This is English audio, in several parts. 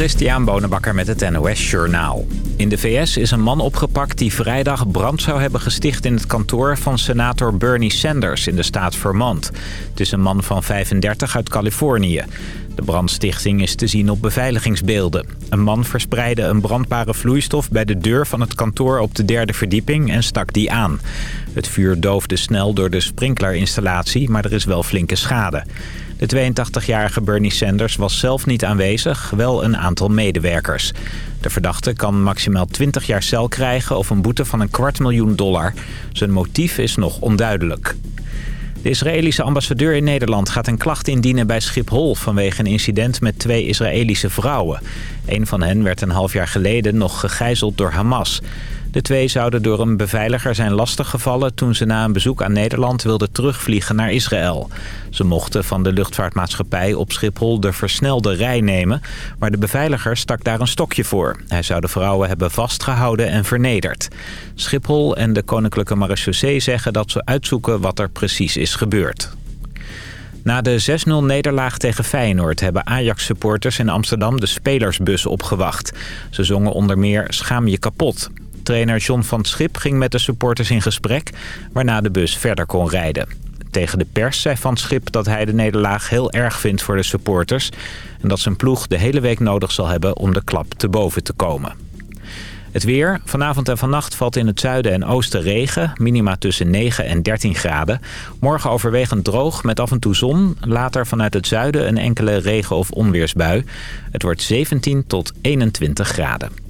Christian Bonenbakker met het NOS Journaal. In de VS is een man opgepakt die vrijdag brand zou hebben gesticht... in het kantoor van senator Bernie Sanders in de staat Vermont. Het is een man van 35 uit Californië. De brandstichting is te zien op beveiligingsbeelden. Een man verspreidde een brandbare vloeistof bij de deur van het kantoor op de derde verdieping en stak die aan. Het vuur doofde snel door de sprinklerinstallatie, maar er is wel flinke schade. De 82-jarige Bernie Sanders was zelf niet aanwezig, wel een aantal medewerkers. De verdachte kan maximaal 20 jaar cel krijgen of een boete van een kwart miljoen dollar. Zijn motief is nog onduidelijk. De Israëlische ambassadeur in Nederland gaat een klacht indienen bij Schiphol... vanwege een incident met twee Israëlische vrouwen. Een van hen werd een half jaar geleden nog gegijzeld door Hamas. De twee zouden door een beveiliger zijn lastiggevallen... toen ze na een bezoek aan Nederland wilden terugvliegen naar Israël. Ze mochten van de luchtvaartmaatschappij op Schiphol de versnelde rij nemen... maar de beveiliger stak daar een stokje voor. Hij zou de vrouwen hebben vastgehouden en vernederd. Schiphol en de Koninklijke Marechaussee zeggen dat ze uitzoeken wat er precies is gebeurd. Na de 6-0 nederlaag tegen Feyenoord hebben Ajax-supporters in Amsterdam de spelersbus opgewacht. Ze zongen onder meer Schaam je kapot. Trainer John van Schip ging met de supporters in gesprek... waarna de bus verder kon rijden. Tegen de pers zei Van Schip dat hij de nederlaag heel erg vindt voor de supporters... en dat zijn ploeg de hele week nodig zal hebben om de klap te boven te komen. Het weer. Vanavond en vannacht valt in het zuiden en oosten regen. Minima tussen 9 en 13 graden. Morgen overwegend droog met af en toe zon. Later vanuit het zuiden een enkele regen- of onweersbui. Het wordt 17 tot 21 graden.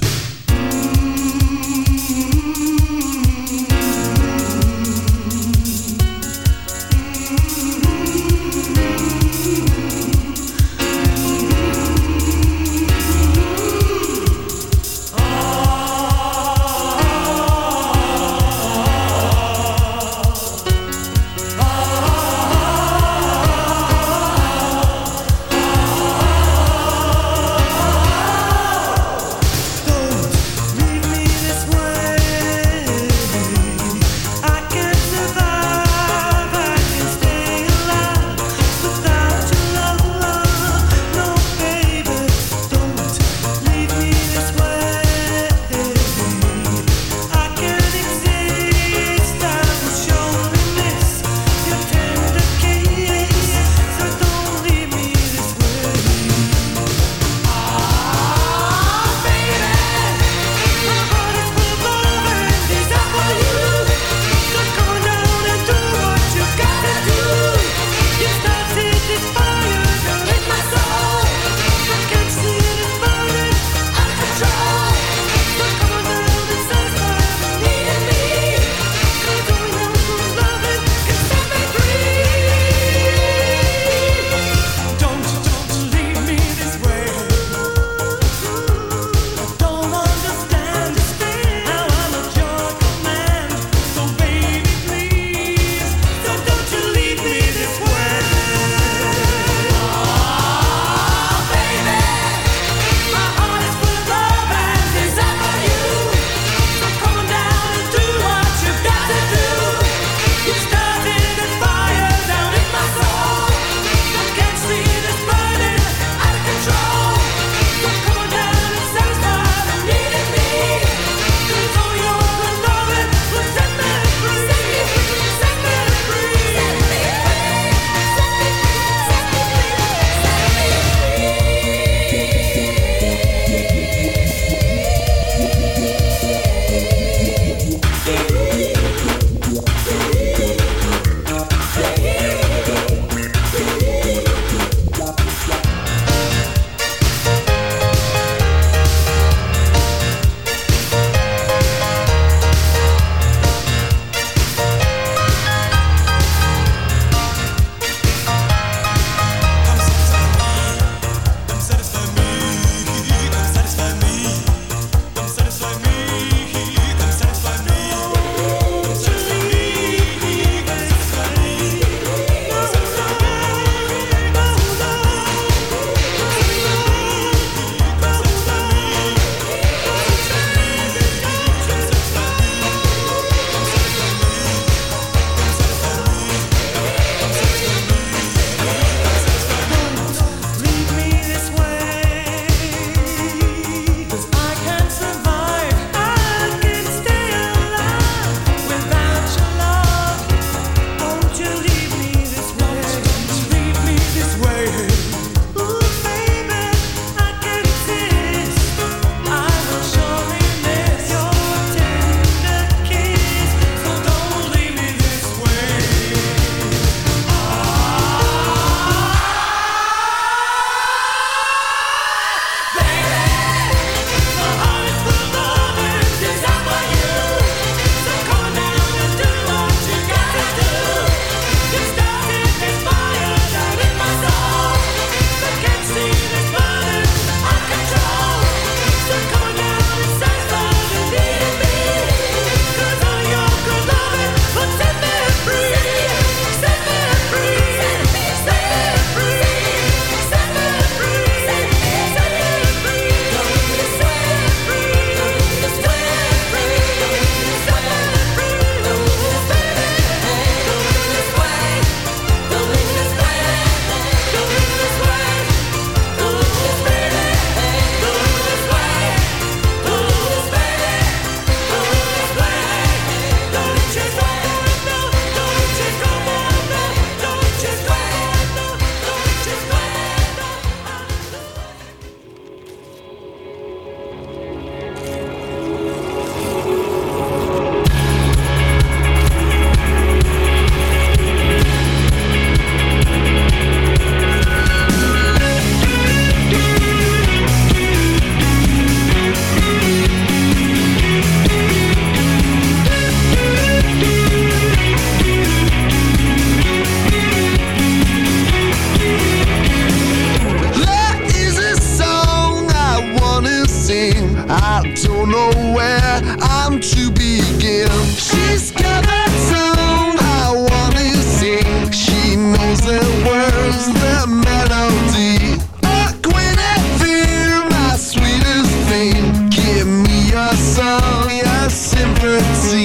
secrets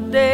today.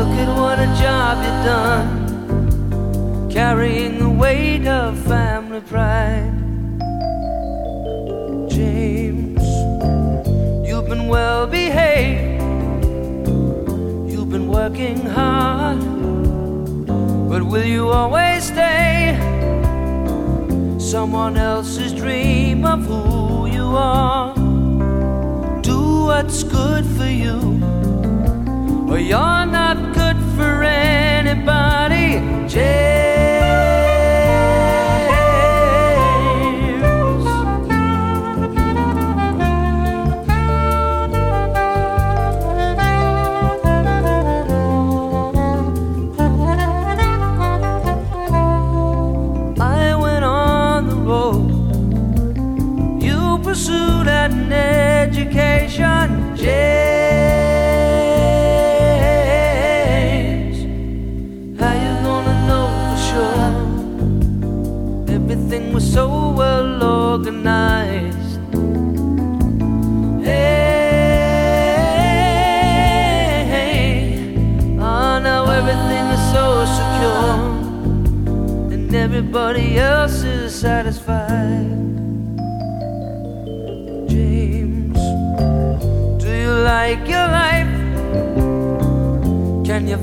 Look at what a job you've done, carrying the weight of family pride. James, you've been well behaved, you've been working hard, but will you always stay? Someone else's dream of who you are? Do what's good for you, or you anybody. Just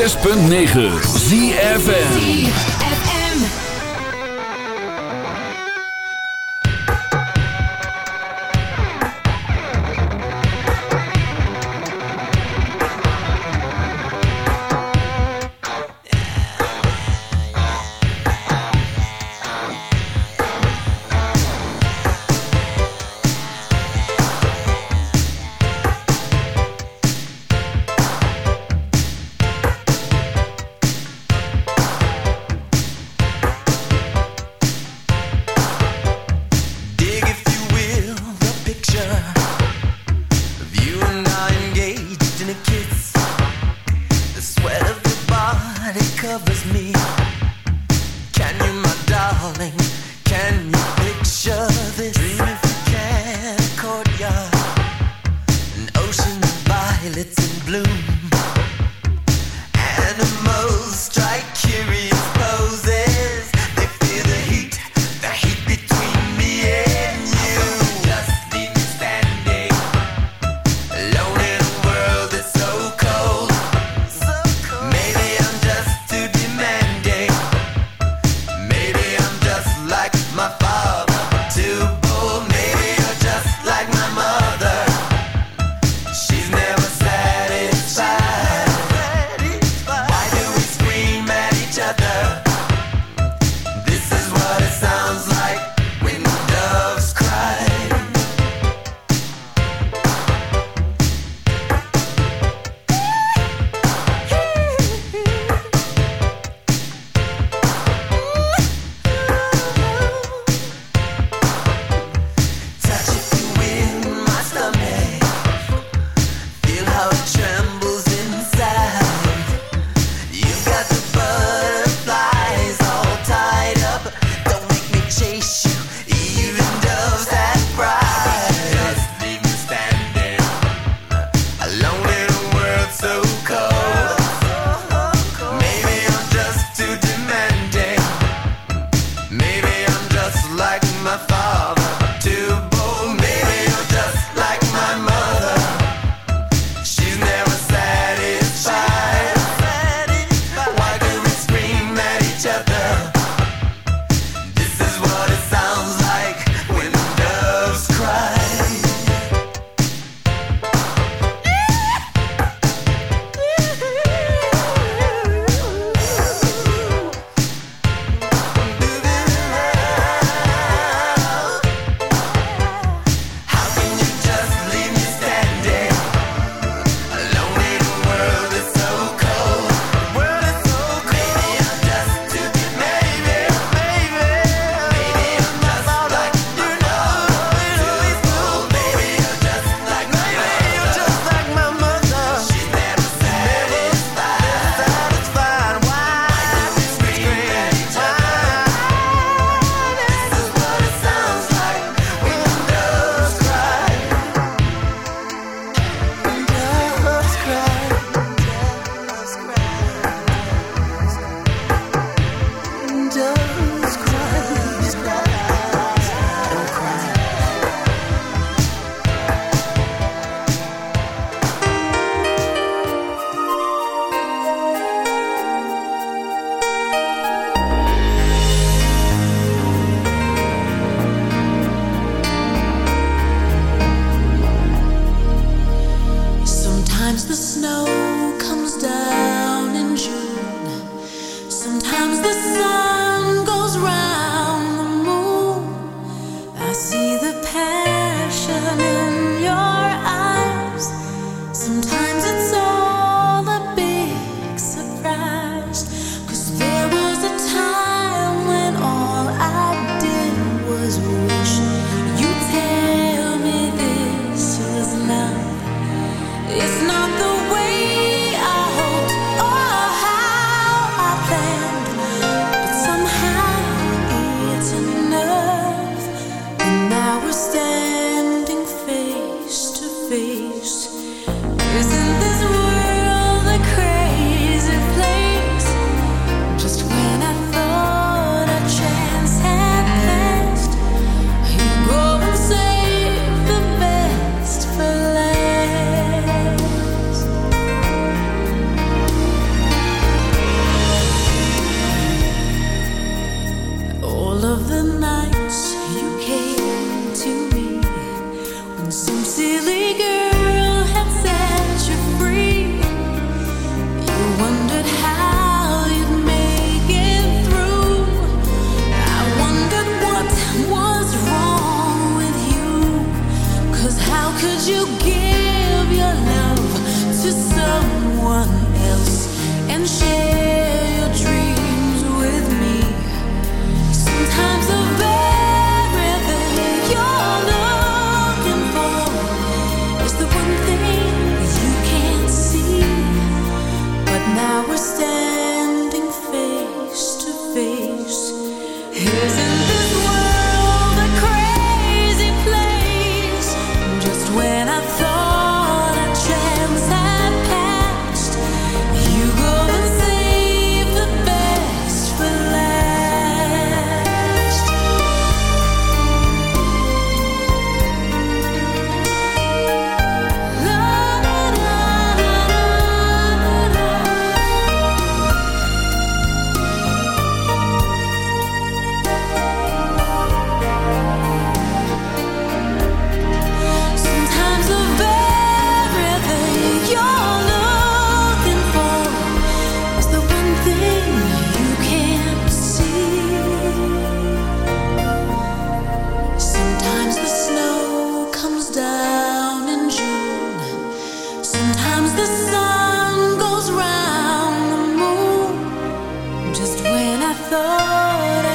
106.9 ZFN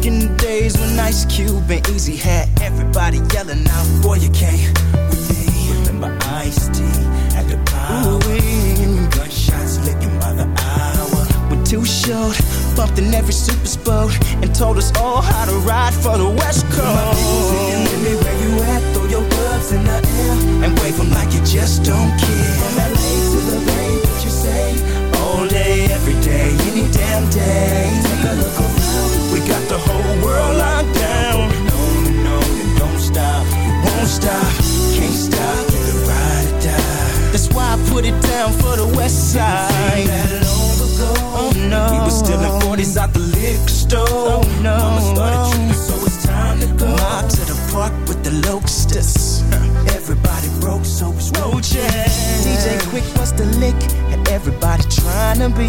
back in the days when Ice Cube and Eazy had everybody yelling out, "Boy, you can't with me." Remember Ice T at the power, gunshots licking by the hour. We're too short, bumped in every super boat, and told us all how to ride for the West Coast. My music me where you at, throw your gloves in the air and wave them like you just don't care. From LA to the Bay, what you say? All day, every day, any damn day. Take a look Got the whole world locked down. No, no, no, don't stop. It won't stop. Can't stop. The ride or die. That's why I put it down for the west side. Oh, no. We were still in 40s out the liquor store. Oh, no. Mama started tripping, so it's time to go. Mob to the park with the locusts. Everybody broke, so it's roaches. DJ Quik was the lick, and everybody trying to be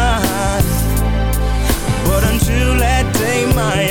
till that day my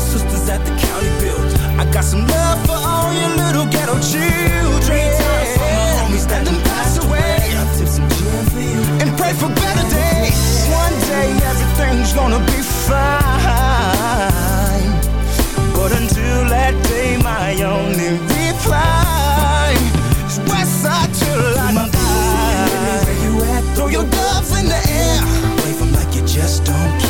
sisters at the county build. I got some love for all your little ghetto children. Three times for my homies that done passed away. I tip some gin for you and pray for better days. One day everything's gonna be fine, but until that day, my only reply is Westside till I my. Where you at? Throw your gloves in the air. Wave them like you just don't care.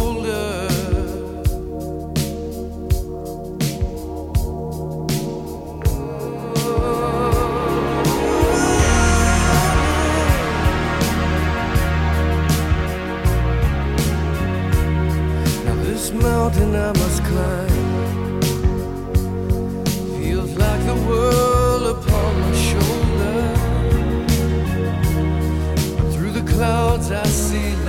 mountain I must climb. Feels like the world upon my shoulder. Through the clouds I see.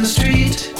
in the street.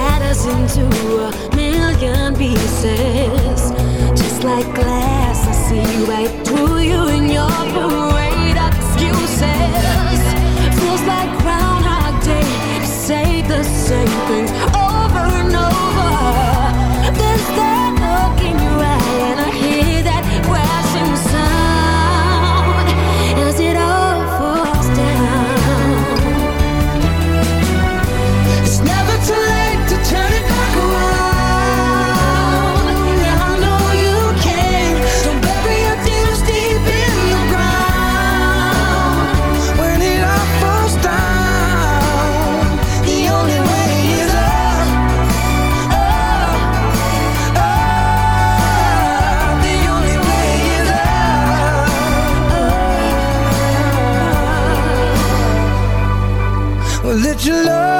shatters into a million pieces. Just like glass, I see right through you in your room. your love.